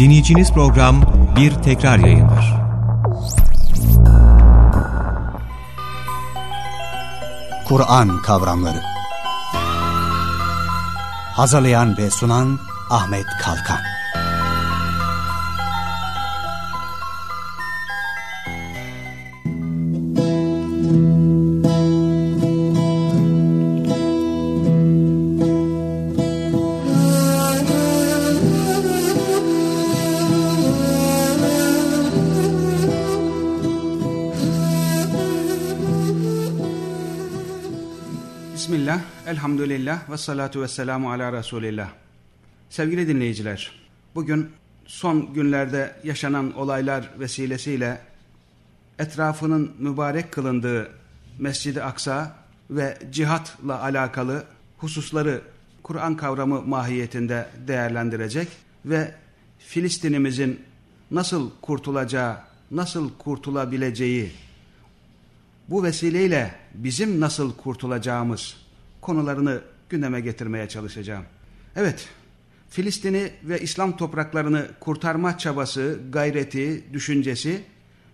Dinleyiciniz program bir tekrar yayındır. Kur'an kavramları. Hazırlayan ve sunan Ahmet Kalkan. Ve salatu ve selamu ala Resulillah. Sevgili dinleyiciler, bugün son günlerde yaşanan olaylar vesilesiyle etrafının mübarek kılındığı Mescid-i Aksa ve cihatla alakalı hususları Kur'an kavramı mahiyetinde değerlendirecek ve Filistin'imizin nasıl kurtulacağı, nasıl kurtulabileceği, bu vesileyle bizim nasıl kurtulacağımız konularını gündeme getirmeye çalışacağım. Evet, Filistin'i ve İslam topraklarını kurtarma çabası, gayreti, düşüncesi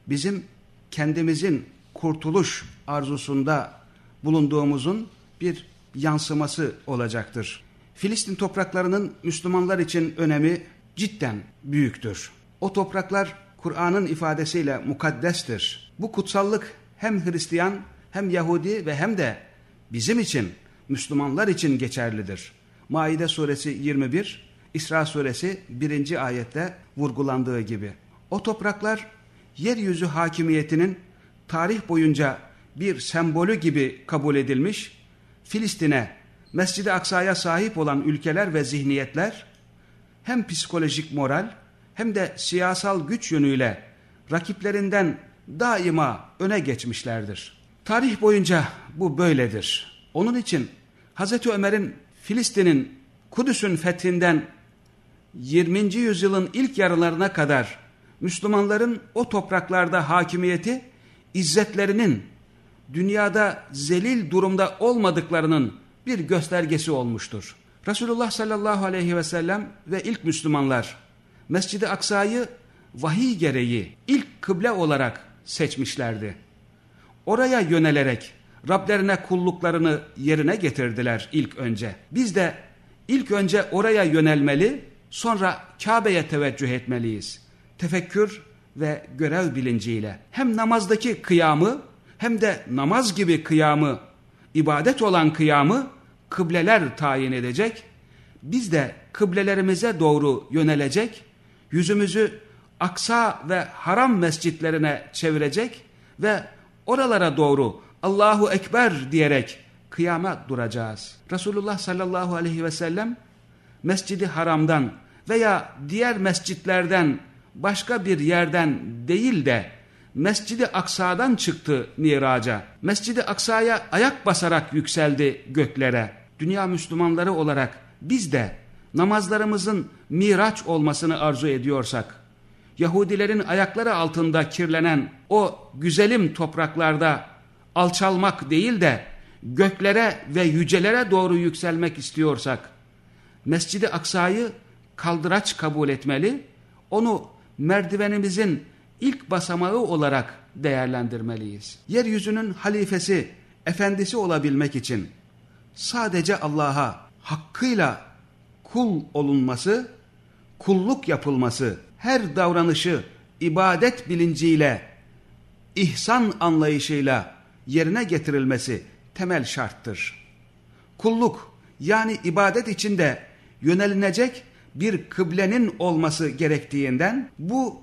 bizim kendimizin kurtuluş arzusunda bulunduğumuzun bir yansıması olacaktır. Filistin topraklarının Müslümanlar için önemi cidden büyüktür. O topraklar Kur'an'ın ifadesiyle mukaddestir. Bu kutsallık hem Hristiyan hem Yahudi ve hem de bizim için Müslümanlar için geçerlidir. Maide suresi 21, İsra suresi 1. ayette vurgulandığı gibi. O topraklar yeryüzü hakimiyetinin tarih boyunca bir sembolü gibi kabul edilmiş, Filistin'e, Mescid-i Aksa'ya sahip olan ülkeler ve zihniyetler hem psikolojik moral hem de siyasal güç yönüyle rakiplerinden daima öne geçmişlerdir. Tarih boyunca bu böyledir. Onun için Hz. Ömer'in Filistin'in Kudüs'ün fethinden 20. yüzyılın ilk yarılarına kadar Müslümanların o topraklarda hakimiyeti izzetlerinin dünyada zelil durumda olmadıklarının bir göstergesi olmuştur. Resulullah sallallahu aleyhi ve sellem ve ilk Müslümanlar Mescid-i Aksa'yı vahiy gereği ilk kıble olarak seçmişlerdi. Oraya yönelerek Rablerine kulluklarını yerine getirdiler ilk önce. Biz de ilk önce oraya yönelmeli, sonra Kabe'ye teveccüh etmeliyiz. Tefekkür ve görev bilinciyle. Hem namazdaki kıyamı hem de namaz gibi kıyamı, ibadet olan kıyamı kıbleler tayin edecek. Biz de kıblelerimize doğru yönelecek, yüzümüzü aksa ve haram mescitlerine çevirecek ve oralara doğru Allahu Ekber diyerek kıyamet duracağız. Resulullah sallallahu aleyhi ve sellem Mescidi Haram'dan veya diğer mescitlerden başka bir yerden değil de Mescidi Aksa'dan çıktı miraca. Mescidi Aksa'ya ayak basarak yükseldi göklere. Dünya Müslümanları olarak biz de namazlarımızın miraç olmasını arzu ediyorsak, Yahudilerin ayakları altında kirlenen o güzelim topraklarda alçalmak değil de göklere ve yücelere doğru yükselmek istiyorsak, Mescid-i Aksa'yı kaldıraç kabul etmeli, onu merdivenimizin ilk basamağı olarak değerlendirmeliyiz. Yeryüzünün halifesi, efendisi olabilmek için sadece Allah'a hakkıyla kul olunması, kulluk yapılması, her davranışı ibadet bilinciyle, ihsan anlayışıyla yerine getirilmesi temel şarttır. Kulluk yani ibadet içinde yönelinecek bir kıblenin olması gerektiğinden bu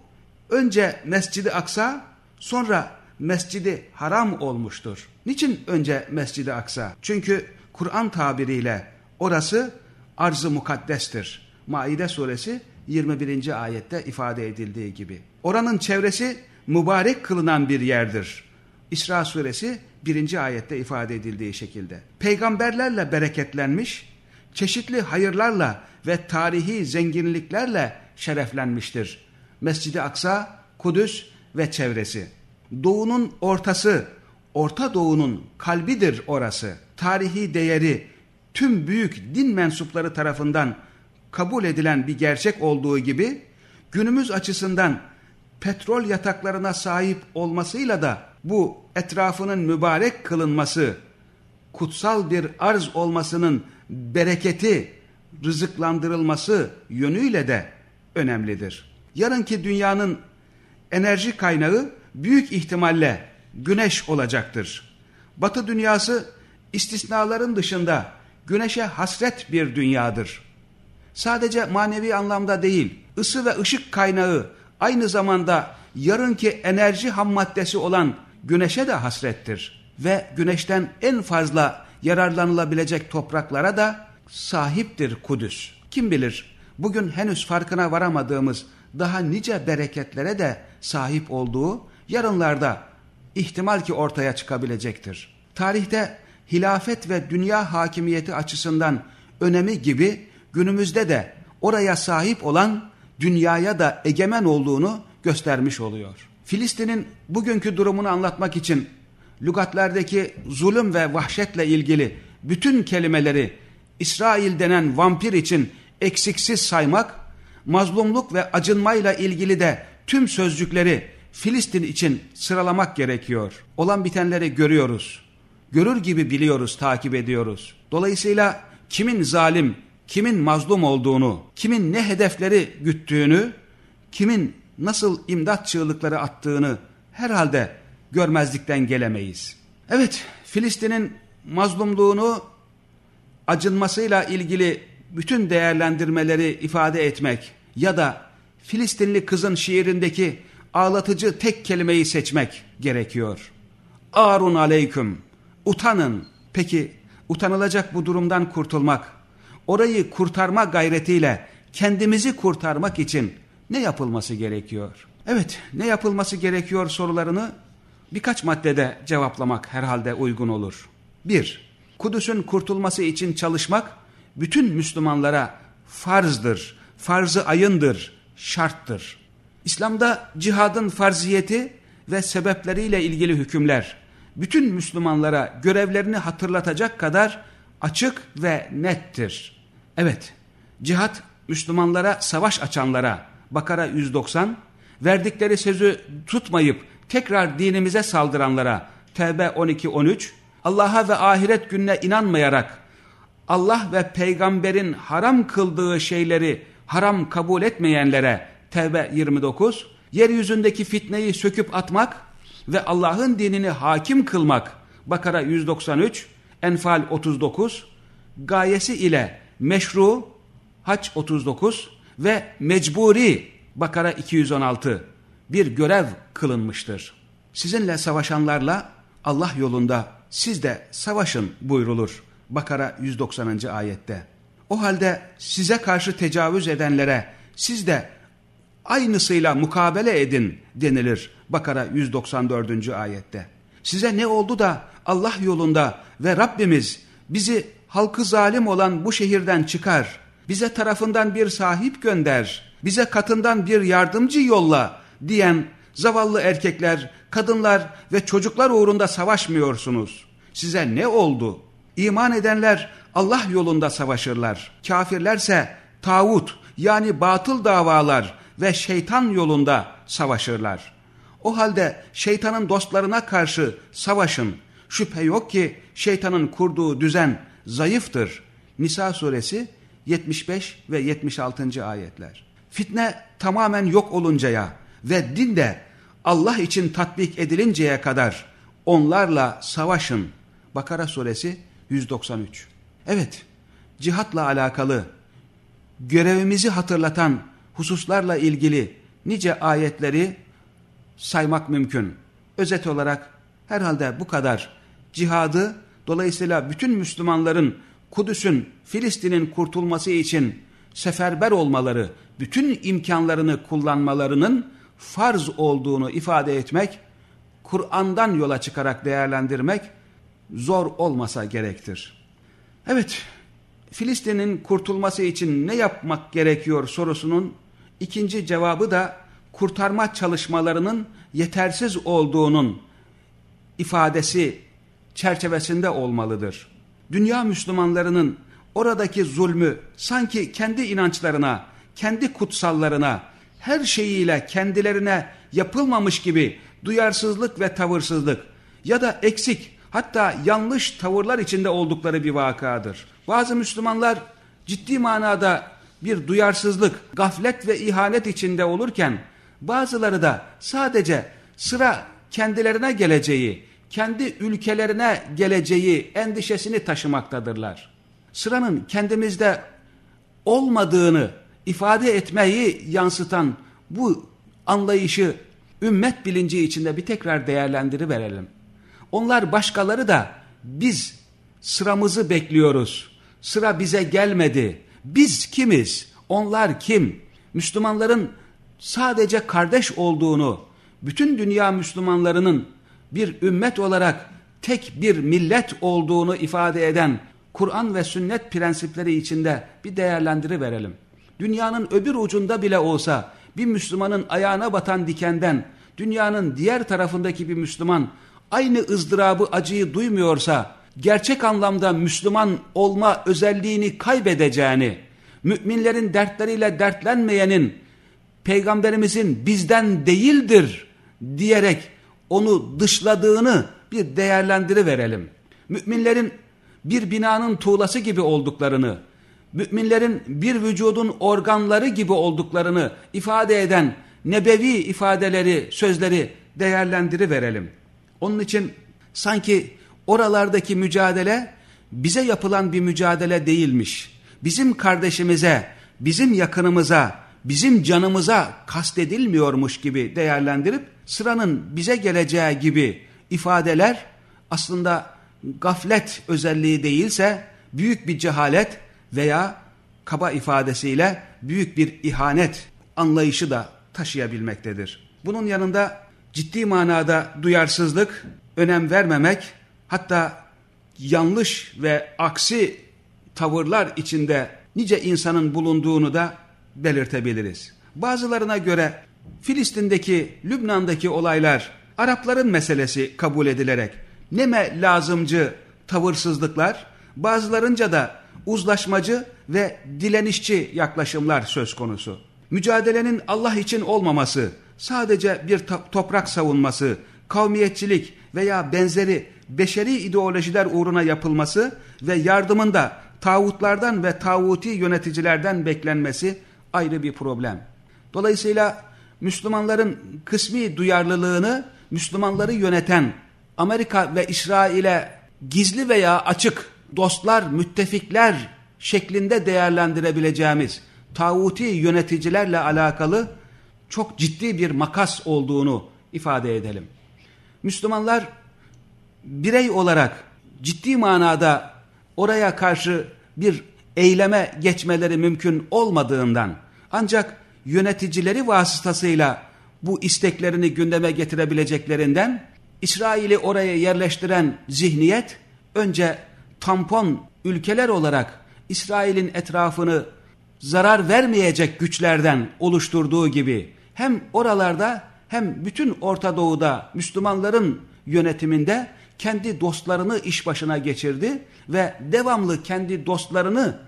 önce Mescid-i Aksa sonra Mescid-i Haram olmuştur. Niçin önce Mescid-i Aksa? Çünkü Kur'an tabiriyle orası arz-ı mukaddestir. Maide suresi 21. ayette ifade edildiği gibi. Oranın çevresi mübarek kılınan bir yerdir. İsra suresi 1. ayette ifade edildiği şekilde. Peygamberlerle bereketlenmiş, çeşitli hayırlarla ve tarihi zenginliklerle şereflenmiştir. Mescid-i Aksa, Kudüs ve çevresi. Doğunun ortası, Orta Doğu'nun kalbidir orası. Tarihi değeri tüm büyük din mensupları tarafından kabul edilen bir gerçek olduğu gibi günümüz açısından petrol yataklarına sahip olmasıyla da bu etrafının mübarek kılınması, kutsal bir arz olmasının bereketi, rızıklandırılması yönüyle de önemlidir. Yarınki dünyanın enerji kaynağı büyük ihtimalle güneş olacaktır. Batı dünyası istisnaların dışında güneşe hasret bir dünyadır. Sadece manevi anlamda değil, ısı ve ışık kaynağı aynı zamanda yarınki enerji ham maddesi olan güneşe de hasrettir. Ve güneşten en fazla yararlanılabilecek topraklara da sahiptir Kudüs. Kim bilir bugün henüz farkına varamadığımız daha nice bereketlere de sahip olduğu yarınlarda ihtimal ki ortaya çıkabilecektir. Tarihte hilafet ve dünya hakimiyeti açısından önemi gibi günümüzde de oraya sahip olan dünyaya da egemen olduğunu göstermiş oluyor. Filistin'in bugünkü durumunu anlatmak için lügatlerdeki zulüm ve vahşetle ilgili bütün kelimeleri İsrail denen vampir için eksiksiz saymak, mazlumluk ve acınmayla ilgili de tüm sözcükleri Filistin için sıralamak gerekiyor. Olan bitenleri görüyoruz. Görür gibi biliyoruz, takip ediyoruz. Dolayısıyla kimin zalim, kimin mazlum olduğunu, kimin ne hedefleri güttüğünü, kimin nasıl imdat çığlıkları attığını herhalde görmezlikten gelemeyiz. Evet, Filistin'in mazlumluğunu acınmasıyla ilgili bütün değerlendirmeleri ifade etmek ya da Filistinli kızın şiirindeki ağlatıcı tek kelimeyi seçmek gerekiyor. Arun aleyküm, utanın. Peki utanılacak bu durumdan kurtulmak, orayı kurtarma gayretiyle kendimizi kurtarmak için ne yapılması gerekiyor? Evet, ne yapılması gerekiyor sorularını birkaç maddede cevaplamak herhalde uygun olur. Bir, Kudüs'ün kurtulması için çalışmak bütün Müslümanlara farzdır, farzı ayındır, şarttır. İslam'da cihadın farziyeti ve sebepleriyle ilgili hükümler bütün Müslümanlara görevlerini hatırlatacak kadar açık ve nettir. Evet, cihat Müslümanlara savaş açanlara Bakara 190, verdikleri sözü tutmayıp tekrar dinimize saldıranlara Tevbe 12-13, Allah'a ve ahiret gününe inanmayarak Allah ve peygamberin haram kıldığı şeyleri haram kabul etmeyenlere Tevbe 29, yeryüzündeki fitneyi söküp atmak ve Allah'ın dinini hakim kılmak Bakara 193, Enfal 39, gayesi ile meşru Haç 39 ve mecburi Bakara 216 bir görev kılınmıştır. Sizinle savaşanlarla Allah yolunda siz de savaşın buyrulur. Bakara 190. ayette. O halde size karşı tecavüz edenlere siz de aynısıyla mukabele edin denilir Bakara 194. ayette. Size ne oldu da Allah yolunda ve Rabbimiz bizi halkı zalim olan bu şehirden çıkar, bize tarafından bir sahip gönder, bize katından bir yardımcı yolla diyen zavallı erkekler, kadınlar ve çocuklar uğrunda savaşmıyorsunuz. Size ne oldu? İman edenler Allah yolunda savaşırlar. Kafirlerse tağut yani batıl davalar ve şeytan yolunda savaşırlar. O halde şeytanın dostlarına karşı savaşın. Şüphe yok ki şeytanın kurduğu düzen zayıftır. Nisa suresi 75 ve 76. ayetler. Fitne tamamen yok oluncaya ve din de Allah için tatbik edilinceye kadar onlarla savaşın. Bakara suresi 193. Evet, cihatla alakalı görevimizi hatırlatan hususlarla ilgili nice ayetleri saymak mümkün. Özet olarak herhalde bu kadar cihadı dolayısıyla bütün Müslümanların Kudüs'ün, Filistin'in kurtulması için seferber olmaları, bütün imkanlarını kullanmalarının farz olduğunu ifade etmek, Kur'an'dan yola çıkarak değerlendirmek zor olmasa gerektir. Evet, Filistin'in kurtulması için ne yapmak gerekiyor sorusunun ikinci cevabı da kurtarma çalışmalarının yetersiz olduğunun ifadesi çerçevesinde olmalıdır. Dünya Müslümanlarının oradaki zulmü sanki kendi inançlarına, kendi kutsallarına her şeyiyle kendilerine yapılmamış gibi duyarsızlık ve tavırsızlık ya da eksik hatta yanlış tavırlar içinde oldukları bir vakadır. Bazı Müslümanlar ciddi manada bir duyarsızlık, gaflet ve ihanet içinde olurken bazıları da sadece sıra kendilerine geleceği, kendi ülkelerine geleceği endişesini taşımaktadırlar. Sıranın kendimizde olmadığını ifade etmeyi yansıtan bu anlayışı ümmet bilinci içinde bir tekrar değerlendiriverelim. Onlar başkaları da biz sıramızı bekliyoruz. Sıra bize gelmedi. Biz kimiz? Onlar kim? Müslümanların sadece kardeş olduğunu, bütün dünya Müslümanlarının bir ümmet olarak tek bir millet olduğunu ifade eden Kur'an ve sünnet prensipleri içinde bir değerlendiri verelim. Dünyanın öbür ucunda bile olsa bir Müslümanın ayağına batan dikenden dünyanın diğer tarafındaki bir Müslüman aynı ızdırabı acıyı duymuyorsa gerçek anlamda Müslüman olma özelliğini kaybedeceğini, müminlerin dertleriyle dertlenmeyenin peygamberimizin bizden değildir diyerek onu dışladığını bir değerlendiri verelim. Müminlerin bir binanın tuğlası gibi olduklarını, müminlerin bir vücudun organları gibi olduklarını ifade eden nebevi ifadeleri, sözleri değerlendiri verelim. Onun için sanki oralardaki mücadele bize yapılan bir mücadele değilmiş. Bizim kardeşimize, bizim yakınımıza, bizim canımıza kastedilmiyormuş gibi değerlendirip sıranın bize geleceği gibi ifadeler aslında gaflet özelliği değilse büyük bir cehalet veya kaba ifadesiyle büyük bir ihanet anlayışı da taşıyabilmektedir. Bunun yanında ciddi manada duyarsızlık, önem vermemek, hatta yanlış ve aksi tavırlar içinde nice insanın bulunduğunu da belirtebiliriz. Bazılarına göre Filistin'deki, Lübnan'daki olaylar Arapların meselesi kabul edilerek neme lazımcı tavırsızlıklar, bazılarınca da uzlaşmacı ve dilenişçi yaklaşımlar söz konusu. Mücadelenin Allah için olmaması, sadece bir toprak savunması, kavmiyetçilik veya benzeri beşeri ideolojiler uğruna yapılması ve yardımında tağutlardan ve tağuti yöneticilerden beklenmesi ayrı bir problem. Dolayısıyla Müslümanların kısmi duyarlılığını Müslümanları yöneten Amerika ve İsrail'e gizli veya açık dostlar, müttefikler şeklinde değerlendirebileceğimiz tağuti yöneticilerle alakalı çok ciddi bir makas olduğunu ifade edelim. Müslümanlar birey olarak ciddi manada oraya karşı bir eyleme geçmeleri mümkün olmadığından ancak yöneticileri vasıtasıyla bu isteklerini gündeme getirebileceklerinden İsrail'i oraya yerleştiren zihniyet önce tampon ülkeler olarak İsrail'in etrafını zarar vermeyecek güçlerden oluşturduğu gibi hem oralarda hem bütün Orta Doğu'da Müslümanların yönetiminde kendi dostlarını iş başına geçirdi ve devamlı kendi dostlarını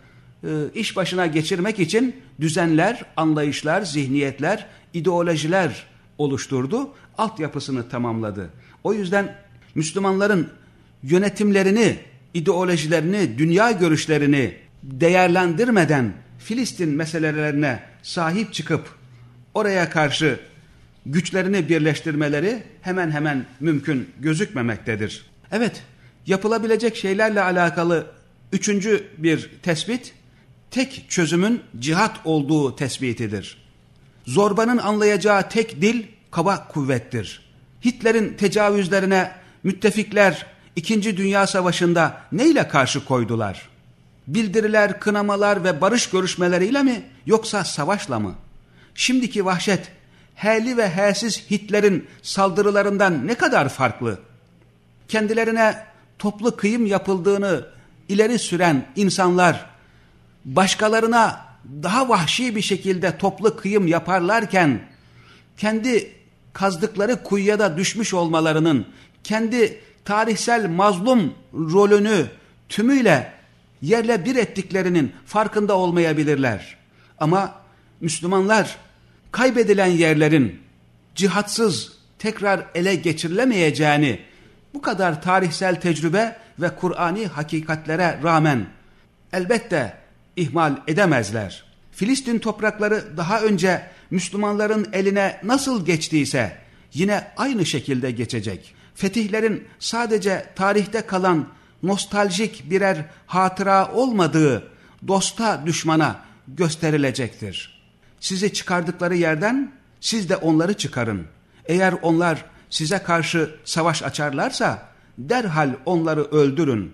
iş başına geçirmek için düzenler, anlayışlar, zihniyetler, ideolojiler oluşturdu, altyapısını tamamladı. O yüzden Müslümanların yönetimlerini, ideolojilerini, dünya görüşlerini değerlendirmeden Filistin meselelerine sahip çıkıp oraya karşı güçlerini birleştirmeleri hemen hemen mümkün gözükmemektedir. Evet, yapılabilecek şeylerle alakalı üçüncü bir tespit, tek çözümün cihat olduğu tespitidir. Zorbanın anlayacağı tek dil kaba kuvvettir. Hitler'in tecavüzlerine müttefikler İkinci Dünya Savaşı'nda neyle karşı koydular? Bildiriler, kınamalar ve barış görüşmeleriyle mi yoksa savaşla mı? Şimdiki vahşet heli ve helsiz Hitler'in saldırılarından ne kadar farklı? Kendilerine toplu kıyım yapıldığını ileri süren insanlar başkalarına daha vahşi bir şekilde toplu kıyım yaparlarken kendi kazdıkları kuyuya da düşmüş olmalarının kendi tarihsel mazlum rolünü tümüyle yerle bir ettiklerinin farkında olmayabilirler. Ama Müslümanlar kaybedilen yerlerin cihatsız tekrar ele geçirilemeyeceğini bu kadar tarihsel tecrübe ve Kur'ani hakikatlere rağmen elbette ihmal edemezler. Filistin toprakları daha önce Müslümanların eline nasıl geçtiyse yine aynı şekilde geçecek. Fetihlerin sadece tarihte kalan nostaljik birer hatıra olmadığı dosta düşmana gösterilecektir. Sizi çıkardıkları yerden siz de onları çıkarın. Eğer onlar size karşı savaş açarlarsa derhal onları öldürün.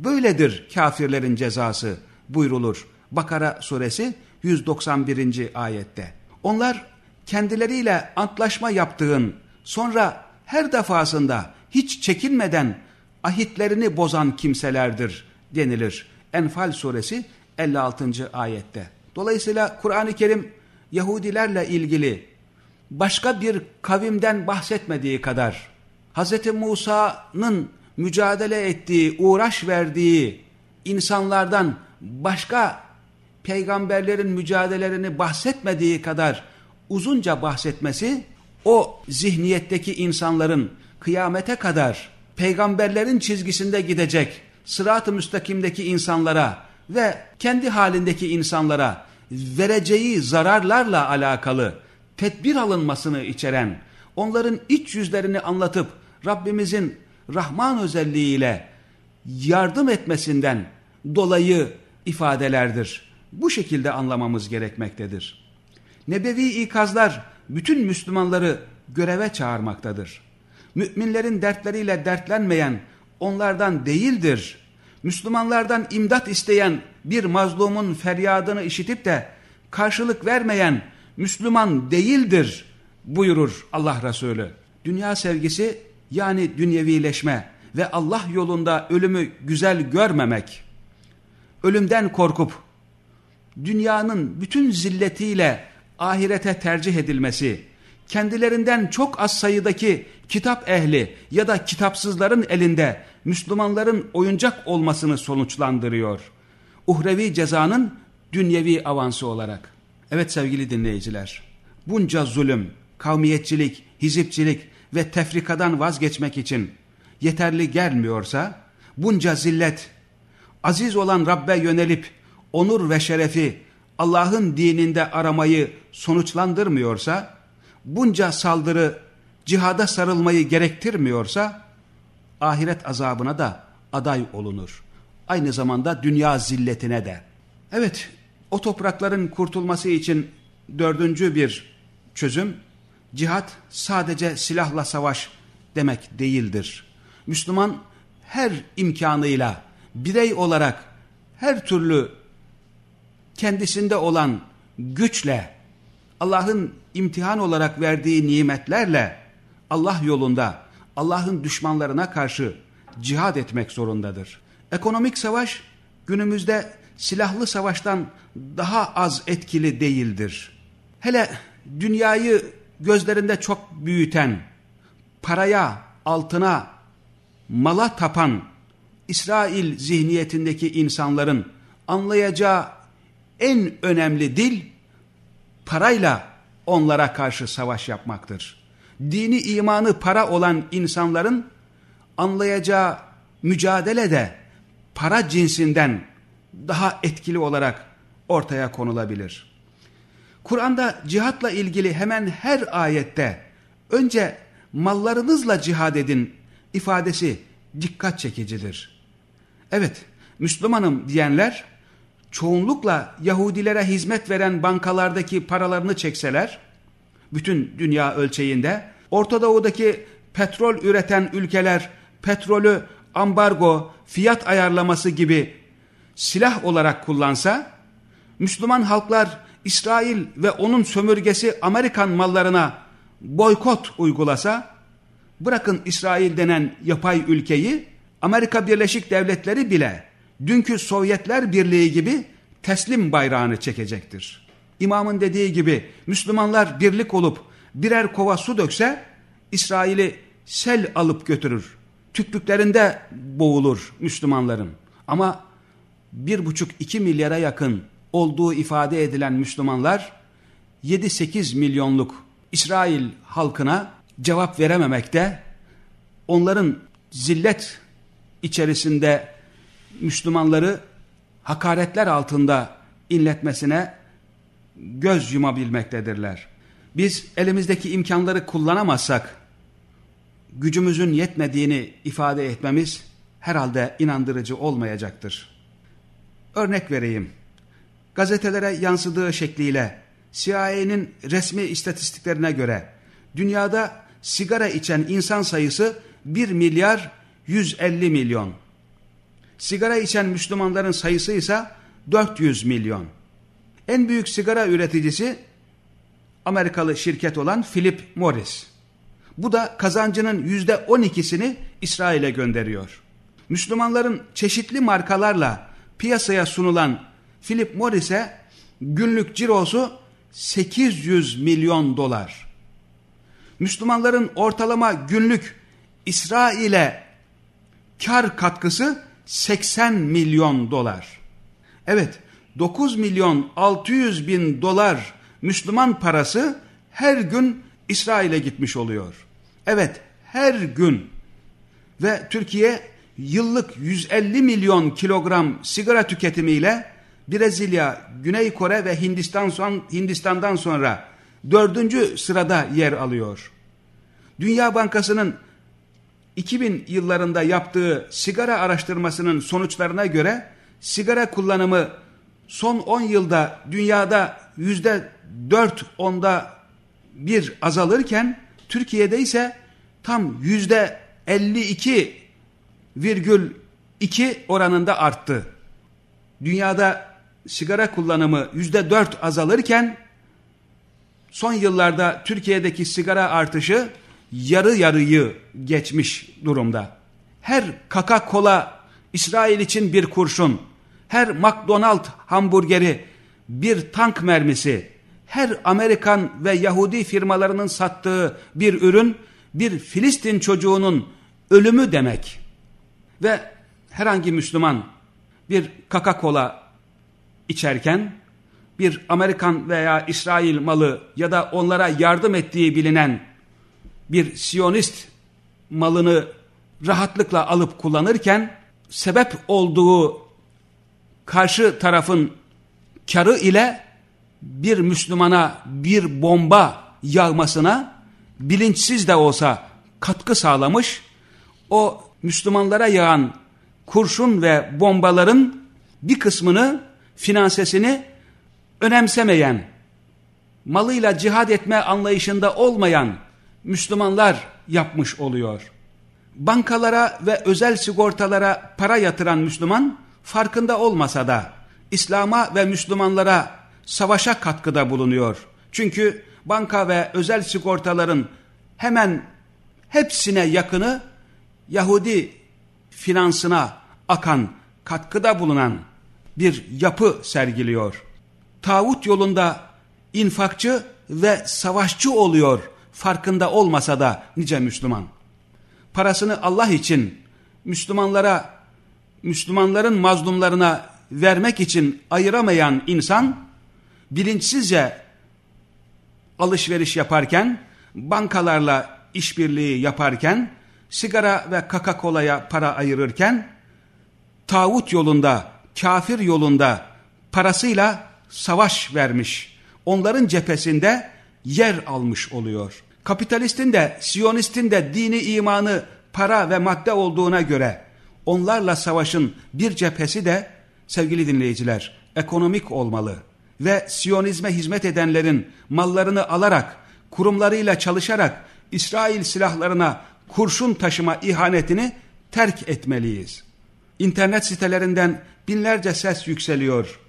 Böyledir kafirlerin cezası buyrulur. Bakara suresi 191. ayette. Onlar kendileriyle antlaşma yaptığın sonra her defasında hiç çekinmeden ahitlerini bozan kimselerdir denilir. Enfal suresi 56. ayette. Dolayısıyla Kur'an-ı Kerim Yahudilerle ilgili başka bir kavimden bahsetmediği kadar Hz. Musa'nın mücadele ettiği, uğraş verdiği insanlardan başka peygamberlerin mücadelelerini bahsetmediği kadar uzunca bahsetmesi o zihniyetteki insanların kıyamete kadar peygamberlerin çizgisinde gidecek sırat-ı müstakimdeki insanlara ve kendi halindeki insanlara vereceği zararlarla alakalı tedbir alınmasını içeren, onların iç yüzlerini anlatıp Rabbimizin Rahman özelliğiyle yardım etmesinden dolayı ifadelerdir. Bu şekilde anlamamız gerekmektedir. Nebevi ikazlar bütün Müslümanları göreve çağırmaktadır. Müminlerin dertleriyle dertlenmeyen onlardan değildir. Müslümanlardan imdat isteyen bir mazlumun feryadını işitip de karşılık vermeyen Müslüman değildir buyurur Allah Resulü. Dünya sevgisi yani dünyevileşme ve Allah yolunda ölümü güzel görmemek, ölümden korkup dünyanın bütün zilletiyle ahirete tercih edilmesi, kendilerinden çok az sayıdaki kitap ehli ya da kitapsızların elinde Müslümanların oyuncak olmasını sonuçlandırıyor. Uhrevi cezanın dünyevi avansı olarak. Evet sevgili dinleyiciler, bunca zulüm, kavmiyetçilik, hizipçilik ve tefrikadan vazgeçmek için yeterli gelmiyorsa, bunca zillet, aziz olan Rabbe yönelip onur ve şerefi Allah'ın dininde aramayı sonuçlandırmıyorsa, bunca saldırı cihada sarılmayı gerektirmiyorsa, ahiret azabına da aday olunur. Aynı zamanda dünya zilletine de. Evet, o toprakların kurtulması için dördüncü bir çözüm, cihat sadece silahla savaş demek değildir. Müslüman her imkanıyla birey olarak her türlü kendisinde olan güçle, Allah'ın imtihan olarak verdiği nimetlerle Allah yolunda Allah'ın düşmanlarına karşı cihad etmek zorundadır. Ekonomik savaş günümüzde silahlı savaştan daha az etkili değildir. Hele dünyayı gözlerinde çok büyüten, paraya, altına, mala tapan İsrail zihniyetindeki insanların anlayacağı en önemli dil parayla onlara karşı savaş yapmaktır. Dini imanı para olan insanların anlayacağı mücadele de para cinsinden daha etkili olarak ortaya konulabilir. Kur'an'da cihatla ilgili hemen her ayette önce mallarınızla cihad edin ifadesi dikkat çekicidir. Evet, Müslümanım diyenler çoğunlukla Yahudilere hizmet veren bankalardaki paralarını çekseler, bütün dünya ölçeğinde, Orta Doğu'daki petrol üreten ülkeler petrolü ambargo, fiyat ayarlaması gibi silah olarak kullansa, Müslüman halklar İsrail ve onun sömürgesi Amerikan mallarına boykot uygulasa, bırakın İsrail denen yapay ülkeyi, Amerika Birleşik Devletleri bile dünkü Sovyetler Birliği gibi teslim bayrağını çekecektir. İmamın dediği gibi Müslümanlar birlik olup birer kova su dökse İsrail'i sel alıp götürür. Tüklüklerinde boğulur Müslümanların. Ama bir buçuk iki milyara yakın olduğu ifade edilen Müslümanlar 7-8 milyonluk İsrail halkına cevap verememekte, onların zillet içerisinde Müslümanları hakaretler altında inletmesine göz yumabilmektedirler. Biz elimizdeki imkanları kullanamazsak, gücümüzün yetmediğini ifade etmemiz herhalde inandırıcı olmayacaktır. Örnek vereyim. Gazetelere yansıdığı şekliyle CIA'nin resmi istatistiklerine göre dünyada sigara içen insan sayısı 1 milyar 150 milyon. Sigara içen Müslümanların sayısı ise 400 milyon. En büyük sigara üreticisi Amerikalı şirket olan Philip Morris. Bu da kazancının yüzde 12'sini İsrail'e gönderiyor. Müslümanların çeşitli markalarla piyasaya sunulan Philip Morris'e günlük cirosu 800 milyon dolar. Müslümanların ortalama günlük İsrail'e kar katkısı 80 milyon dolar. Evet 9 milyon 600 bin dolar Müslüman parası her gün İsrail'e gitmiş oluyor. Evet her gün ve Türkiye yıllık 150 milyon kilogram sigara tüketimiyle Brezilya, Güney Kore ve Hindistan son, Hindistan'dan sonra dördüncü sırada yer alıyor. Dünya Bankası'nın 2000 yıllarında yaptığı sigara araştırmasının sonuçlarına göre sigara kullanımı son 10 yılda dünyada yüzde 4 onda bir azalırken Türkiye'de ise tam yüzde 52,2 oranında arttı. Dünyada sigara kullanımı yüzde 4 azalırken son yıllarda Türkiye'deki sigara artışı yarı yarıyı geçmiş durumda. Her Coca-Cola İsrail için bir kurşun, her McDonald hamburgeri bir tank mermisi, her Amerikan ve Yahudi firmalarının sattığı bir ürün bir Filistin çocuğunun ölümü demek. Ve herhangi Müslüman bir Coca-Cola içerken bir Amerikan veya İsrail malı ya da onlara yardım ettiği bilinen bir Siyonist malını rahatlıkla alıp kullanırken sebep olduğu karşı tarafın karı ile bir Müslümana bir bomba yağmasına bilinçsiz de olsa katkı sağlamış, o Müslümanlara yağan kurşun ve bombaların bir kısmını, finansesini önemsemeyen, malıyla cihad etme anlayışında olmayan Müslümanlar yapmış oluyor. Bankalara ve özel sigortalara para yatıran Müslüman farkında olmasa da İslam'a ve Müslümanlara savaşa katkıda bulunuyor. Çünkü banka ve özel sigortaların hemen hepsine yakını Yahudi finansına akan, katkıda bulunan bir yapı sergiliyor. Tağut yolunda infakçı ve savaşçı oluyor farkında olmasa da nice Müslüman. Parasını Allah için Müslümanlara, Müslümanların mazlumlarına vermek için ayıramayan insan bilinçsizce alışveriş yaparken, bankalarla işbirliği yaparken, sigara ve Coca-Cola'ya para ayırırken, tağut yolunda, kafir yolunda parasıyla savaş vermiş. Onların cephesinde yer almış oluyor. Kapitalistin de, Siyonistin de dini imanı para ve madde olduğuna göre onlarla savaşın bir cephesi de sevgili dinleyiciler ekonomik olmalı ve Siyonizme hizmet edenlerin mallarını alarak, kurumlarıyla çalışarak İsrail silahlarına kurşun taşıma ihanetini terk etmeliyiz. İnternet sitelerinden binlerce ses yükseliyor.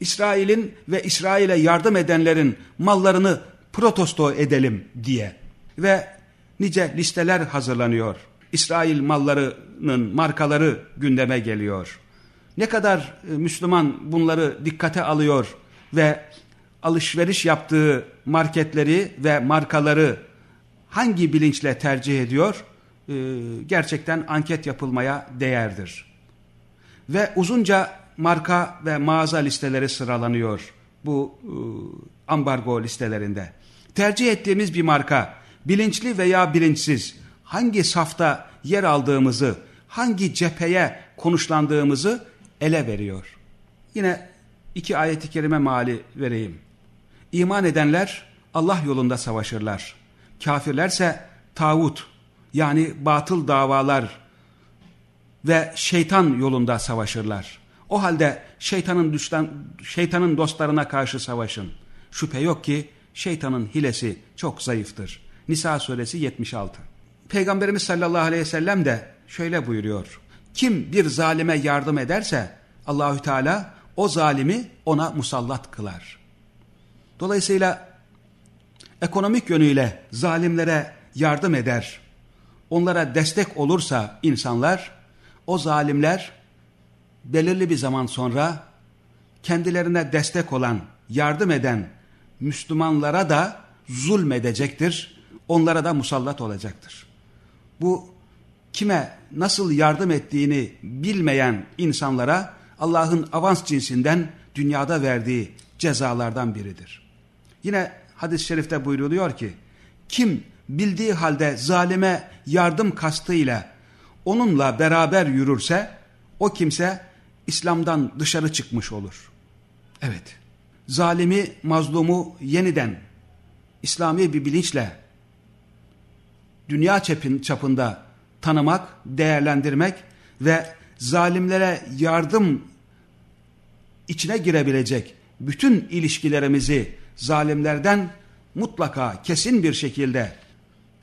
İsrail'in ve İsrail'e yardım edenlerin mallarını protesto edelim diye. Ve nice listeler hazırlanıyor. İsrail mallarının markaları gündeme geliyor. Ne kadar e, Müslüman bunları dikkate alıyor ve alışveriş yaptığı marketleri ve markaları hangi bilinçle tercih ediyor? Ee, gerçekten anket yapılmaya değerdir. Ve uzunca marka ve mağaza listeleri sıralanıyor bu e, ambargo listelerinde. Tercih ettiğimiz bir marka bilinçli veya bilinçsiz hangi safta yer aldığımızı, hangi cepheye konuşlandığımızı ele veriyor. Yine iki ayeti kerime mali vereyim. İman edenler Allah yolunda savaşırlar. Kafirlerse tağut yani batıl davalar ve şeytan yolunda savaşırlar. O halde şeytanın düşten, şeytanın dostlarına karşı savaşın. Şüphe yok ki şeytanın hilesi çok zayıftır. Nisa suresi 76. Peygamberimiz sallallahu aleyhi ve sellem de şöyle buyuruyor. Kim bir zalime yardım ederse Allahü Teala o zalimi ona musallat kılar. Dolayısıyla ekonomik yönüyle zalimlere yardım eder, onlara destek olursa insanlar, o zalimler belirli bir zaman sonra kendilerine destek olan, yardım eden Müslümanlara da zulmedecektir, onlara da musallat olacaktır. Bu kime nasıl yardım ettiğini bilmeyen insanlara Allah'ın avans cinsinden dünyada verdiği cezalardan biridir. Yine hadis-i şerifte buyruluyor ki, kim bildiği halde zalime yardım kastıyla onunla beraber yürürse, o kimse İslam'dan dışarı çıkmış olur. Evet, zalimi, mazlumu yeniden İslami bir bilinçle dünya çapında tanımak, değerlendirmek ve zalimlere yardım içine girebilecek bütün ilişkilerimizi zalimlerden mutlaka kesin bir şekilde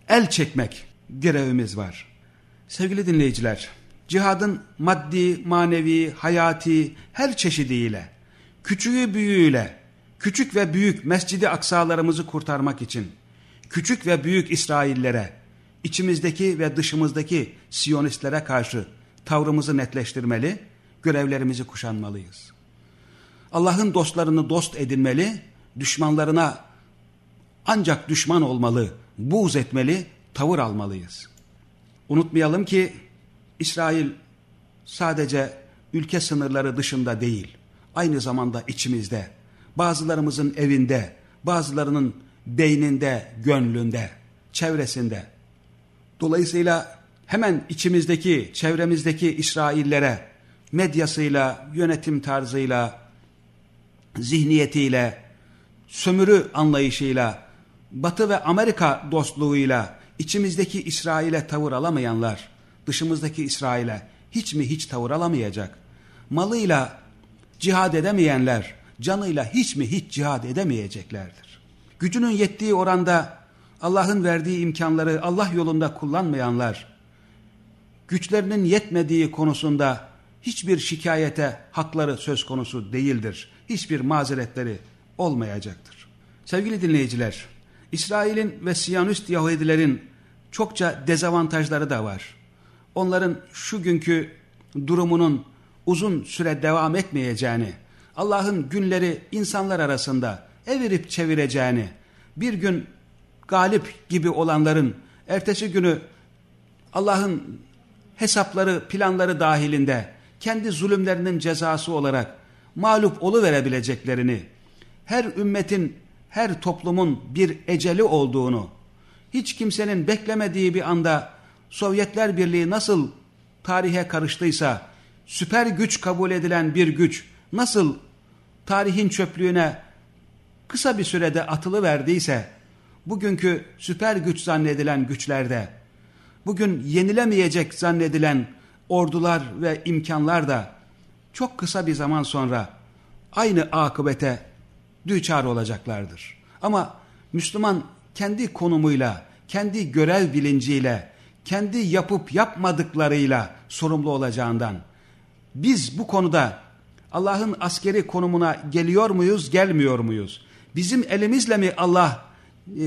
el çekmek görevimiz var. Sevgili dinleyiciler, cihadın maddi, manevi, hayati her çeşidiyle, küçüğü büyüğüyle, küçük ve büyük mescidi aksalarımızı kurtarmak için, küçük ve büyük İsraillere, içimizdeki ve dışımızdaki Siyonistlere karşı tavrımızı netleştirmeli, görevlerimizi kuşanmalıyız. Allah'ın dostlarını dost edinmeli, düşmanlarına ancak düşman olmalı, buğz etmeli, tavır almalıyız. Unutmayalım ki İsrail sadece ülke sınırları dışında değil, aynı zamanda içimizde, bazılarımızın evinde, bazılarının beyninde, gönlünde, çevresinde. Dolayısıyla hemen içimizdeki, çevremizdeki İsraillere medyasıyla, yönetim tarzıyla, zihniyetiyle, sömürü anlayışıyla, Batı ve Amerika dostluğuyla içimizdeki İsrail'e tavır alamayanlar, dışımızdaki İsrail'e hiç mi hiç tavır alamayacak? Malıyla cihad edemeyenler, canıyla hiç mi hiç cihad edemeyeceklerdir. Gücünün yettiği oranda Allah'ın verdiği imkanları Allah yolunda kullanmayanlar, güçlerinin yetmediği konusunda hiçbir şikayete hakları söz konusu değildir. Hiçbir mazeretleri olmayacaktır. Sevgili dinleyiciler, İsrail'in ve Siyanist Yahudilerin çokça dezavantajları da var. Onların şu günkü durumunun uzun süre devam etmeyeceğini, Allah'ın günleri insanlar arasında evirip çevireceğini, bir gün galip gibi olanların ertesi günü Allah'ın hesapları, planları dahilinde kendi zulümlerinin cezası olarak mağlup verebileceklerini, her ümmetin, her toplumun bir eceli olduğunu, hiç kimsenin beklemediği bir anda Sovyetler Birliği nasıl tarihe karıştıysa, süper güç kabul edilen bir güç nasıl tarihin çöplüğüne kısa bir sürede atılı verdiyse, bugünkü süper güç zannedilen güçlerde, bugün yenilemeyecek zannedilen ordular ve imkanlar da çok kısa bir zaman sonra aynı akıbete düçar olacaklardır. Ama Müslüman kendi konumuyla, kendi görev bilinciyle, kendi yapıp yapmadıklarıyla sorumlu olacağından biz bu konuda Allah'ın askeri konumuna geliyor muyuz, gelmiyor muyuz? Bizim elimizle mi Allah e,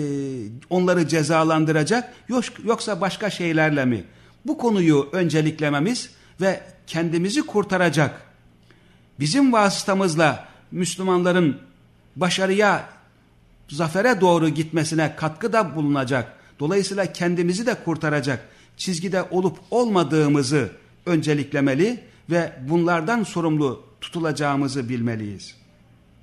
onları cezalandıracak yoksa başka şeylerle mi? Bu konuyu önceliklememiz ve kendimizi kurtaracak, bizim vasıtamızla Müslümanların başarıya, zafere doğru gitmesine katkıda bulunacak, dolayısıyla kendimizi de kurtaracak çizgide olup olmadığımızı önceliklemeli ve bunlardan sorumlu tutulacağımızı bilmeliyiz.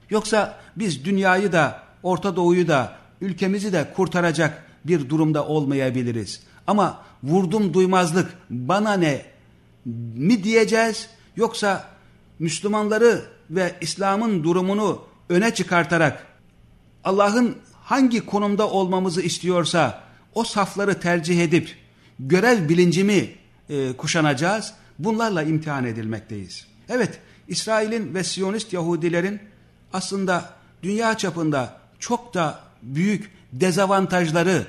Yoksa biz dünyayı da Orta Doğu'yu da ülkemizi de kurtaracak bir durumda olmayabiliriz. Ama vurdum duymazlık bana ne mi diyeceğiz yoksa Müslümanları ve İslam'ın durumunu öne çıkartarak Allah'ın hangi konumda olmamızı istiyorsa o safları tercih edip görev bilincimi e, kuşanacağız. Bunlarla imtihan edilmekteyiz. Evet, İsrail'in ve Siyonist Yahudilerin aslında dünya çapında çok da büyük dezavantajları,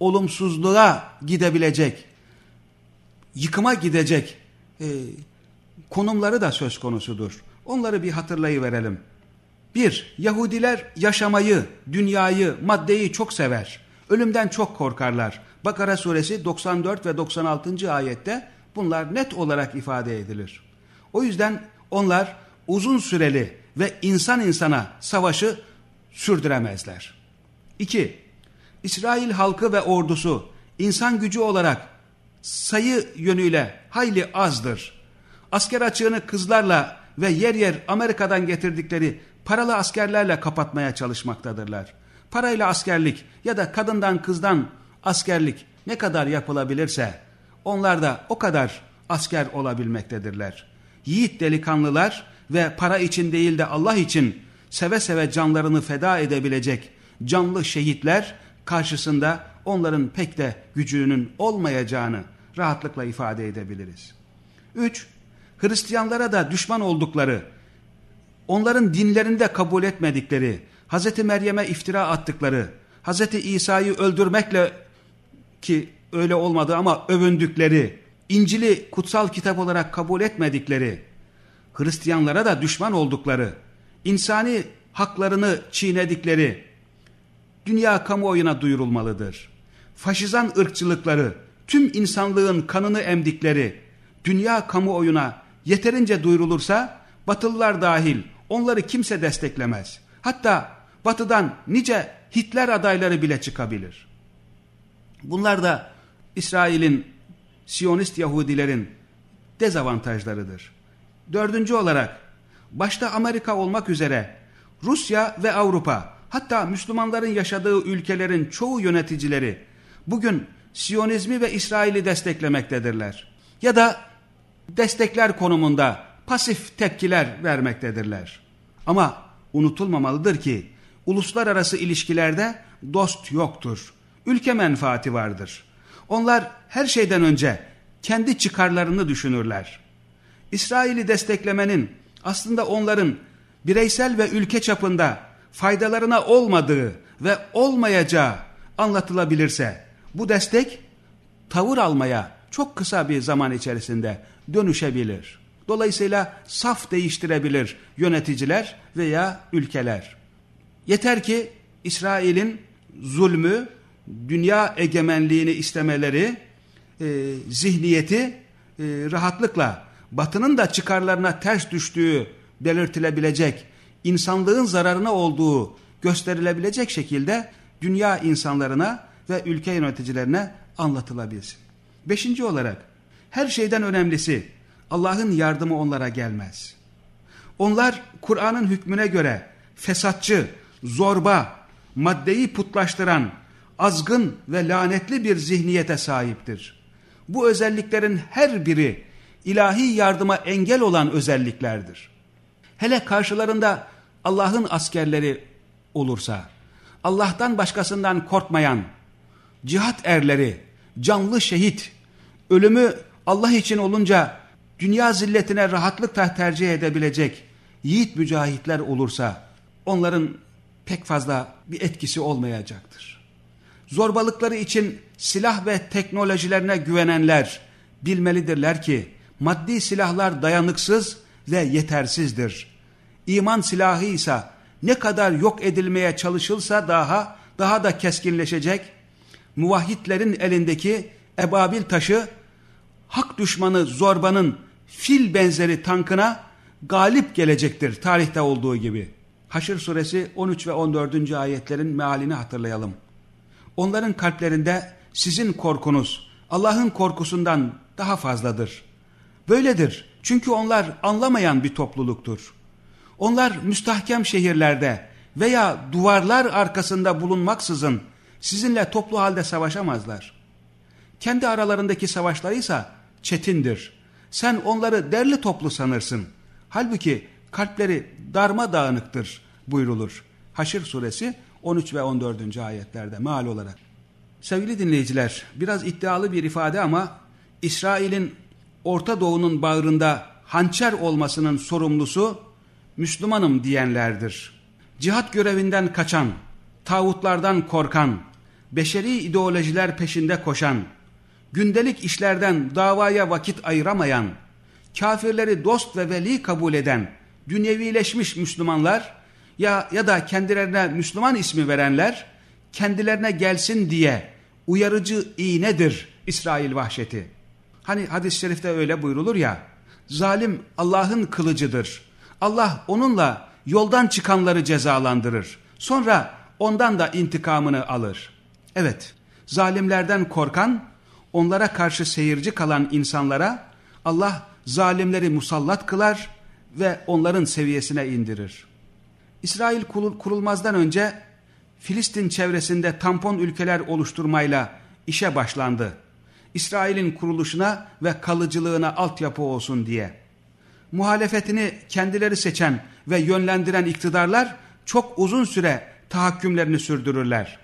olumsuzluğa gidebilecek, yıkıma gidecek e, konumları da söz konusudur. Onları bir hatırlayıverelim. Bir, Yahudiler yaşamayı, dünyayı, maddeyi çok sever. Ölümden çok korkarlar. Bakara suresi 94 ve 96. ayette bunlar net olarak ifade edilir. O yüzden onlar uzun süreli ve insan insana savaşı sürdüremezler. 2. İsrail halkı ve ordusu insan gücü olarak sayı yönüyle hayli azdır. Asker açığını kızlarla ve yer yer Amerika'dan getirdikleri paralı askerlerle kapatmaya çalışmaktadırlar. Parayla askerlik ya da kadından kızdan askerlik ne kadar yapılabilirse onlar da o kadar asker olabilmektedirler. Yiğit delikanlılar ve para için değil de Allah için seve seve canlarını feda edebilecek canlı şehitler karşısında onların pek de gücünün olmayacağını rahatlıkla ifade edebiliriz. 3. Hristiyanlara da düşman oldukları, onların dinlerinde kabul etmedikleri, Hz. Meryem'e iftira attıkları, Hz. İsa'yı öldürmekle ki öyle olmadı ama övündükleri, İncil'i kutsal kitap olarak kabul etmedikleri, Hristiyanlara da düşman oldukları, insani haklarını çiğnedikleri, dünya kamuoyuna duyurulmalıdır. Faşizan ırkçılıkları, tüm insanlığın kanını emdikleri, dünya kamuoyuna yeterince duyurulursa, Batılılar dahil onları kimse desteklemez. Hatta batıdan nice Hitler adayları bile çıkabilir. Bunlar da İsrail'in, Siyonist Yahudilerin dezavantajlarıdır. Dördüncü olarak, başta Amerika olmak üzere Rusya ve Avrupa, hatta Müslümanların yaşadığı ülkelerin çoğu yöneticileri bugün Siyonizmi ve İsrail'i desteklemektedirler. Ya da destekler konumunda pasif tepkiler vermektedirler. Ama unutulmamalıdır ki uluslararası ilişkilerde dost yoktur. Ülke menfaati vardır. Onlar her şeyden önce kendi çıkarlarını düşünürler. İsrail'i desteklemenin aslında onların bireysel ve ülke çapında faydalarına olmadığı ve olmayacağı anlatılabilirse bu destek tavır almaya çok kısa bir zaman içerisinde dönüşebilir. Dolayısıyla saf değiştirebilir yöneticiler veya ülkeler. Yeter ki İsrail'in zulmü, dünya egemenliğini istemeleri, e, zihniyeti e, rahatlıkla batının da çıkarlarına ters düştüğü belirtilebilecek, insanlığın zararına olduğu gösterilebilecek şekilde dünya insanlarına ve ülke yöneticilerine anlatılabilsin. Beşinci olarak her şeyden önemlisi Allah'ın yardımı onlara gelmez. Onlar Kur'an'ın hükmüne göre fesatçı, zorba, maddeyi putlaştıran, azgın ve lanetli bir zihniyete sahiptir. Bu özelliklerin her biri ilahi yardıma engel olan özelliklerdir. Hele karşılarında Allah'ın askerleri olursa, Allah'tan başkasından korkmayan, cihat erleri, canlı şehit, ölümü Allah için olunca dünya zilletine rahatlıkla tercih edebilecek yiğit mücahitler olursa onların pek fazla bir etkisi olmayacaktır. Zorbalıkları için silah ve teknolojilerine güvenenler bilmelidirler ki maddi silahlar dayanıksız ve yetersizdir. İman silahı ise ne kadar yok edilmeye çalışılsa daha daha da keskinleşecek, muvahhidlerin elindeki ebabil taşı hak düşmanı zorbanın fil benzeri tankına galip gelecektir tarihte olduğu gibi. Haşr suresi 13 ve 14. ayetlerin mealini hatırlayalım. Onların kalplerinde sizin korkunuz Allah'ın korkusundan daha fazladır. Böyledir çünkü onlar anlamayan bir topluluktur. Onlar müstahkem şehirlerde veya duvarlar arkasında bulunmaksızın sizinle toplu halde savaşamazlar. Kendi aralarındaki savaşlarıysa çetindir. Sen onları derli toplu sanırsın. Halbuki kalpleri darmadağınıktır buyrulur. Haşr suresi 13 ve 14. ayetlerde meal olarak. Sevgili dinleyiciler biraz iddialı bir ifade ama İsrail'in Orta Doğu'nun bağrında hançer olmasının sorumlusu Müslümanım diyenlerdir. Cihat görevinden kaçan, tağutlardan korkan, beşeri ideolojiler peşinde koşan, gündelik işlerden davaya vakit ayıramayan, kafirleri dost ve veli kabul eden, dünyevileşmiş Müslümanlar ya, ya da kendilerine Müslüman ismi verenler, kendilerine gelsin diye uyarıcı iğnedir İsrail vahşeti. Hani hadis-i şerifte öyle buyrulur ya, zalim Allah'ın kılıcıdır. Allah onunla yoldan çıkanları cezalandırır. Sonra ondan da intikamını alır. Evet, zalimlerden korkan, onlara karşı seyirci kalan insanlara Allah zalimleri musallat kılar ve onların seviyesine indirir. İsrail kurulmazdan önce Filistin çevresinde tampon ülkeler oluşturmayla işe başlandı. İsrail'in kuruluşuna ve kalıcılığına altyapı olsun diye. Muhalefetini kendileri seçen ve yönlendiren iktidarlar çok uzun süre tahakkümlerini sürdürürler.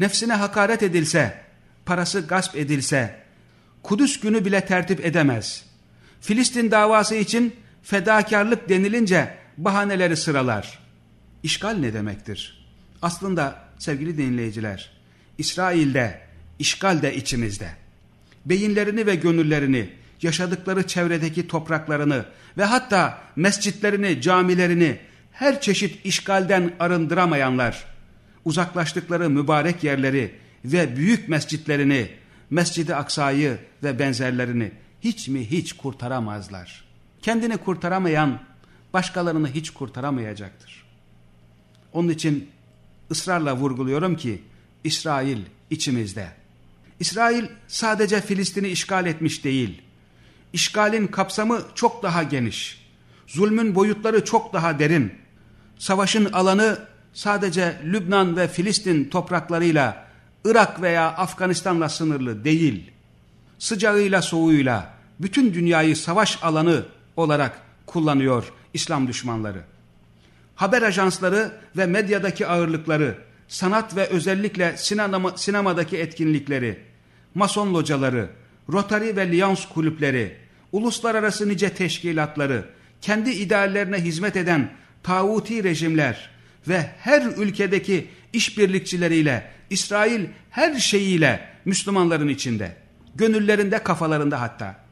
Nefsine hakaret edilse, parası gasp edilse, Kudüs günü bile tertip edemez. Filistin davası için fedakarlık denilince bahaneleri sıralar. İşgal ne demektir? Aslında sevgili dinleyiciler, İsrail'de, işgal de içimizde. Beyinlerini ve gönüllerini, yaşadıkları çevredeki topraklarını ve hatta mescitlerini, camilerini her çeşit işgalden arındıramayanlar, uzaklaştıkları mübarek yerleri ve büyük mescitlerini, Mescid-i Aksa'yı ve benzerlerini hiç mi hiç kurtaramazlar. Kendini kurtaramayan başkalarını hiç kurtaramayacaktır. Onun için ısrarla vurguluyorum ki İsrail içimizde. İsrail sadece Filistin'i işgal etmiş değil. İşgalin kapsamı çok daha geniş. Zulmün boyutları çok daha derin. Savaşın alanı sadece Lübnan ve Filistin topraklarıyla Irak veya Afganistan'la sınırlı değil. Sıcağıyla soğuğuyla bütün dünyayı savaş alanı olarak kullanıyor İslam düşmanları. Haber ajansları ve medyadaki ağırlıkları, sanat ve özellikle sinema, sinemadaki etkinlikleri, mason locaları, Rotary ve Lyons kulüpleri, uluslararası nice teşkilatları, kendi ideallerine hizmet eden tağuti rejimler ve her ülkedeki işbirlikçileriyle, İsrail her şeyiyle Müslümanların içinde, gönüllerinde kafalarında hatta.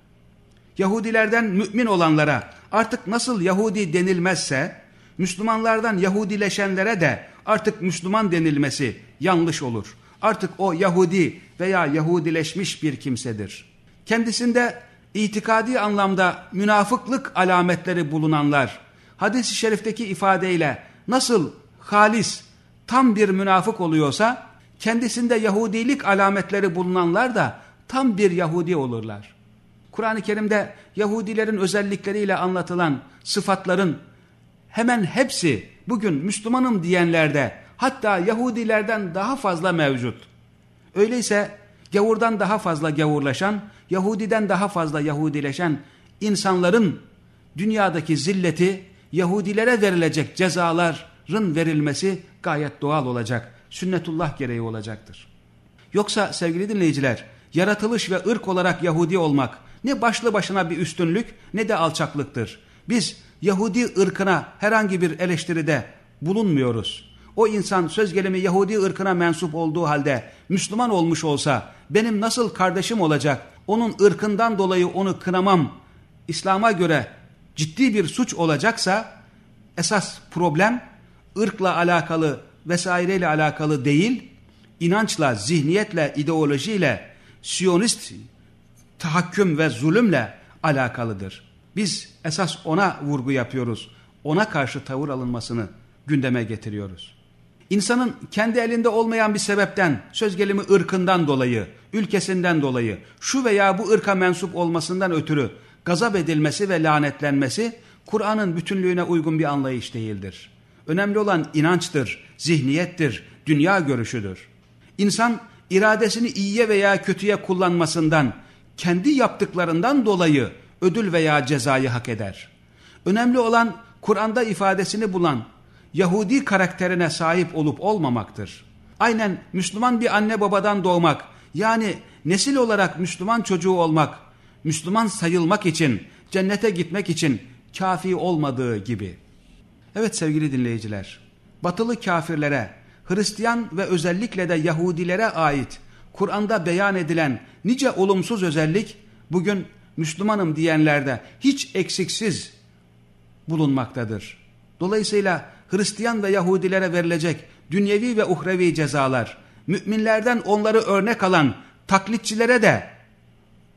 Yahudilerden mümin olanlara artık nasıl Yahudi denilmezse, Müslümanlardan Yahudileşenlere de artık Müslüman denilmesi yanlış olur. Artık o Yahudi veya Yahudileşmiş bir kimsedir. Kendisinde itikadi anlamda münafıklık alametleri bulunanlar, hadis-i şerifteki ifadeyle nasıl halis, tam bir münafık oluyorsa, kendisinde Yahudilik alametleri bulunanlar da tam bir Yahudi olurlar. Kur'an-ı Kerim'de Yahudilerin özellikleriyle anlatılan sıfatların hemen hepsi bugün Müslümanım diyenlerde hatta Yahudilerden daha fazla mevcut. Öyleyse gavurdan daha fazla gavurlaşan, Yahudiden daha fazla Yahudileşen insanların dünyadaki zilleti Yahudilere verilecek cezaların verilmesi gayet doğal olacak. Sünnetullah gereği olacaktır. Yoksa sevgili dinleyiciler, yaratılış ve ırk olarak Yahudi olmak ne başlı başına bir üstünlük ne de alçaklıktır. Biz Yahudi ırkına herhangi bir eleştiride bulunmuyoruz. O insan söz gelimi Yahudi ırkına mensup olduğu halde Müslüman olmuş olsa benim nasıl kardeşim olacak? Onun ırkından dolayı onu kınamam. İslam'a göre ciddi bir suç olacaksa esas problem ırkla alakalı vesaireyle alakalı değil, inançla, zihniyetle, ideolojiyle, siyonist tahakküm ve zulümle alakalıdır. Biz esas ona vurgu yapıyoruz. Ona karşı tavır alınmasını gündeme getiriyoruz. İnsanın kendi elinde olmayan bir sebepten, söz gelimi ırkından dolayı, ülkesinden dolayı, şu veya bu ırka mensup olmasından ötürü gazap edilmesi ve lanetlenmesi, Kur'an'ın bütünlüğüne uygun bir anlayış değildir. Önemli olan inançtır, zihniyettir, dünya görüşüdür. İnsan iradesini iyiye veya kötüye kullanmasından, kendi yaptıklarından dolayı ödül veya cezayı hak eder. Önemli olan Kur'an'da ifadesini bulan Yahudi karakterine sahip olup olmamaktır. Aynen Müslüman bir anne babadan doğmak, yani nesil olarak Müslüman çocuğu olmak, Müslüman sayılmak için, cennete gitmek için kafi olmadığı gibi. Evet sevgili dinleyiciler, batılı kafirlere, Hristiyan ve özellikle de Yahudilere ait Kur'an'da beyan edilen nice olumsuz özellik bugün Müslümanım diyenlerde hiç eksiksiz bulunmaktadır. Dolayısıyla Hristiyan ve Yahudilere verilecek dünyevi ve uhrevi cezalar, müminlerden onları örnek alan taklitçilere de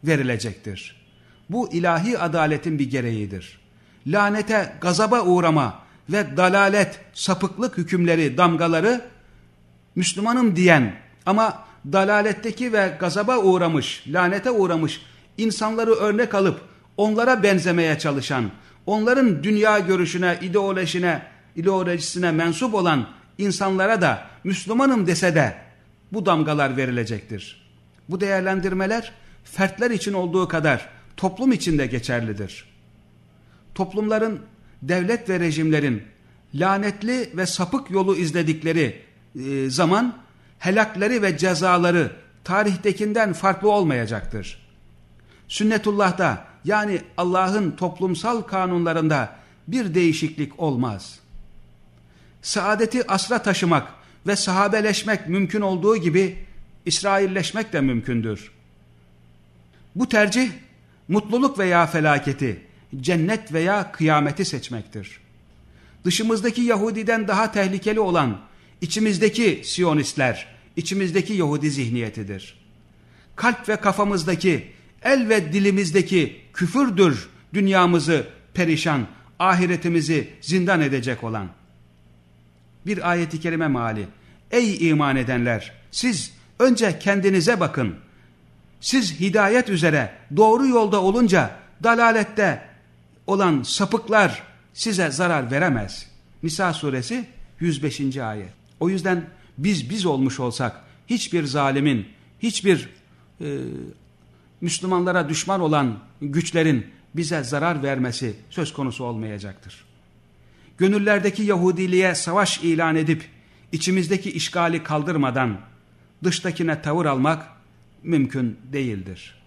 verilecektir. Bu ilahi adaletin bir gereğidir. Lanete, gazaba uğrama ve dalalet, sapıklık hükümleri, damgaları Müslümanım diyen ama dalaletteki ve gazaba uğramış, lanete uğramış insanları örnek alıp onlara benzemeye çalışan, onların dünya görüşüne, ideolojisine, ideolojisine mensup olan insanlara da Müslümanım dese de bu damgalar verilecektir. Bu değerlendirmeler fertler için olduğu kadar toplum için de geçerlidir. Toplumların, devlet ve rejimlerin lanetli ve sapık yolu izledikleri zaman helakleri ve cezaları tarihtekinden farklı olmayacaktır. Sünnetullah'ta yani Allah'ın toplumsal kanunlarında bir değişiklik olmaz. Saadeti asra taşımak ve sahabeleşmek mümkün olduğu gibi İsrailleşmek de mümkündür. Bu tercih mutluluk veya felaketi, cennet veya kıyameti seçmektir. Dışımızdaki Yahudiden daha tehlikeli olan içimizdeki Siyonistler, içimizdeki Yahudi zihniyetidir. Kalp ve kafamızdaki, el ve dilimizdeki küfürdür dünyamızı perişan, ahiretimizi zindan edecek olan. Bir ayeti kerime mali. Ey iman edenler! Siz önce kendinize bakın. Siz hidayet üzere doğru yolda olunca dalalette olan sapıklar size zarar veremez. Nisa suresi 105. ayet. O yüzden biz biz olmuş olsak hiçbir zalimin, hiçbir e, Müslümanlara düşman olan güçlerin bize zarar vermesi söz konusu olmayacaktır. Gönüllerdeki Yahudiliğe savaş ilan edip içimizdeki işgali kaldırmadan dıştakine tavır almak mümkün değildir.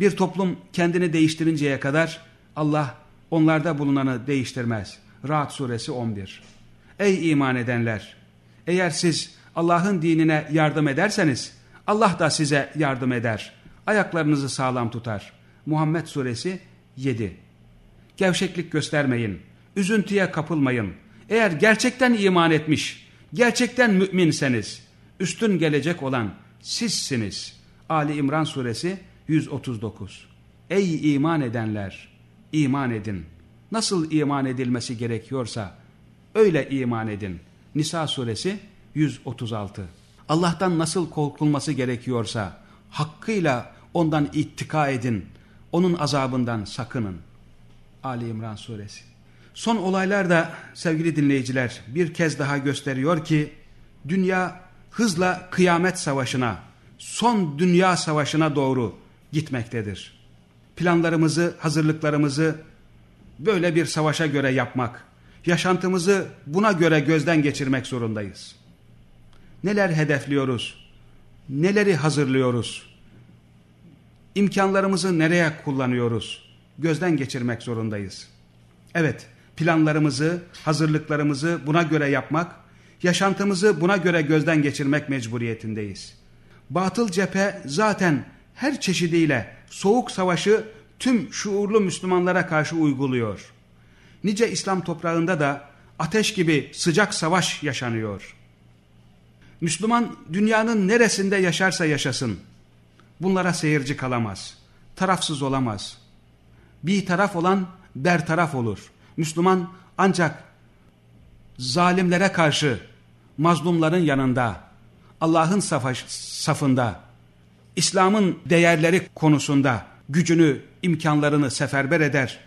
Bir toplum kendini değiştirinceye kadar Allah onlarda bulunanı değiştirmez. Rahat suresi 11. Ey iman edenler! Eğer siz Allah'ın dinine yardım ederseniz Allah da size yardım eder. Ayaklarınızı sağlam tutar. Muhammed suresi 7. Gevşeklik göstermeyin. Üzüntüye kapılmayın. Eğer gerçekten iman etmiş, gerçekten müminseniz, üstün gelecek olan sizsiniz. Ali İmran suresi 139. Ey iman edenler! iman edin. Nasıl iman edilmesi gerekiyorsa öyle iman edin. Nisa suresi 136. Allah'tan nasıl korkulması gerekiyorsa hakkıyla ondan ittika edin. Onun azabından sakının. Ali İmran suresi. Son olaylar da sevgili dinleyiciler bir kez daha gösteriyor ki dünya hızla kıyamet savaşına, son dünya savaşına doğru gitmektedir. Planlarımızı, hazırlıklarımızı böyle bir savaşa göre yapmak, yaşantımızı buna göre gözden geçirmek zorundayız. Neler hedefliyoruz? Neleri hazırlıyoruz? İmkanlarımızı nereye kullanıyoruz? Gözden geçirmek zorundayız. Evet, planlarımızı, hazırlıklarımızı buna göre yapmak, yaşantımızı buna göre gözden geçirmek mecburiyetindeyiz. Batıl cephe zaten her çeşidiyle soğuk savaşı tüm şuurlu Müslümanlara karşı uyguluyor. Nice İslam toprağında da ateş gibi sıcak savaş yaşanıyor. Müslüman dünyanın neresinde yaşarsa yaşasın. Bunlara seyirci kalamaz. Tarafsız olamaz. Bir taraf olan bertaraf olur. Müslüman ancak zalimlere karşı mazlumların yanında, Allah'ın safında, İslam'ın değerleri konusunda gücünü, imkanlarını seferber eder.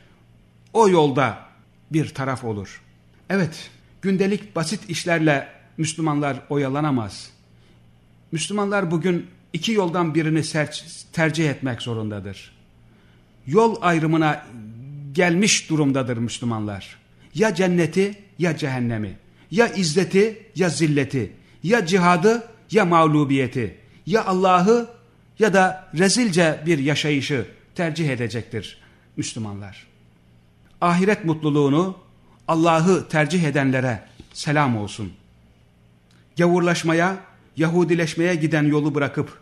O yolda bir taraf olur. Evet, gündelik basit işlerle Müslümanlar oyalanamaz. Müslümanlar bugün iki yoldan birini tercih etmek zorundadır. Yol ayrımına gelmiş durumdadır Müslümanlar. Ya cenneti ya cehennemi, ya izzeti ya zilleti, ya cihadı ya mağlubiyeti, ya Allah'ı ya da rezilce bir yaşayışı tercih edecektir Müslümanlar. Ahiret mutluluğunu Allah'ı tercih edenlere selam olsun. Gavurlaşmaya, Yahudileşmeye giden yolu bırakıp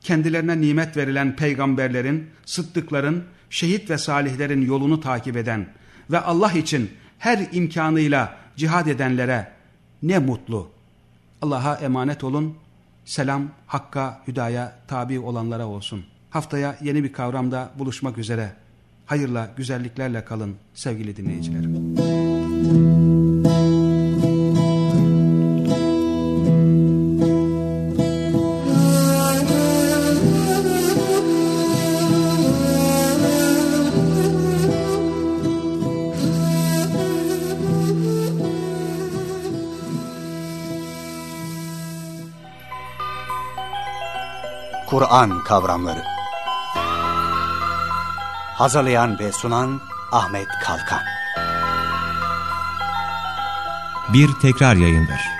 kendilerine nimet verilen peygamberlerin, sıddıkların, şehit ve salihlerin yolunu takip eden ve Allah için her imkanıyla cihad edenlere ne mutlu. Allah'a emanet olun. Selam Hakk'a, Hüdaya tabi olanlara olsun. Haftaya yeni bir kavramda buluşmak üzere. Hayırla, güzelliklerle kalın sevgili dinleyicilerim. Kur'an kavramları. Hazırlayan ve sunan Ahmet Kalkan. Bir tekrar yayındır.